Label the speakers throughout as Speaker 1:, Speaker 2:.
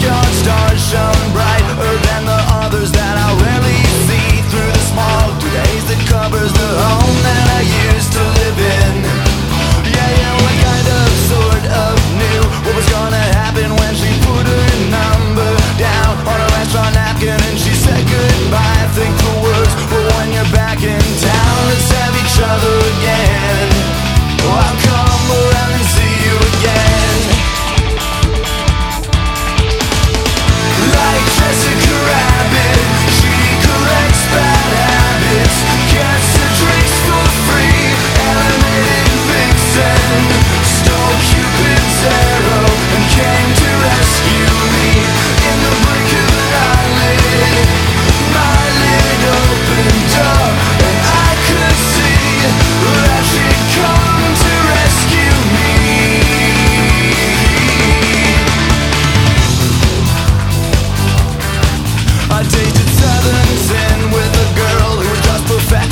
Speaker 1: Your stars shone brighter than the others that I read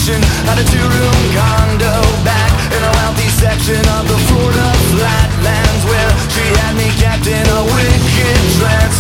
Speaker 1: section Had a two-room condo back in a wealthy section of the Florida flatlands Where she had me kept in a wicked trance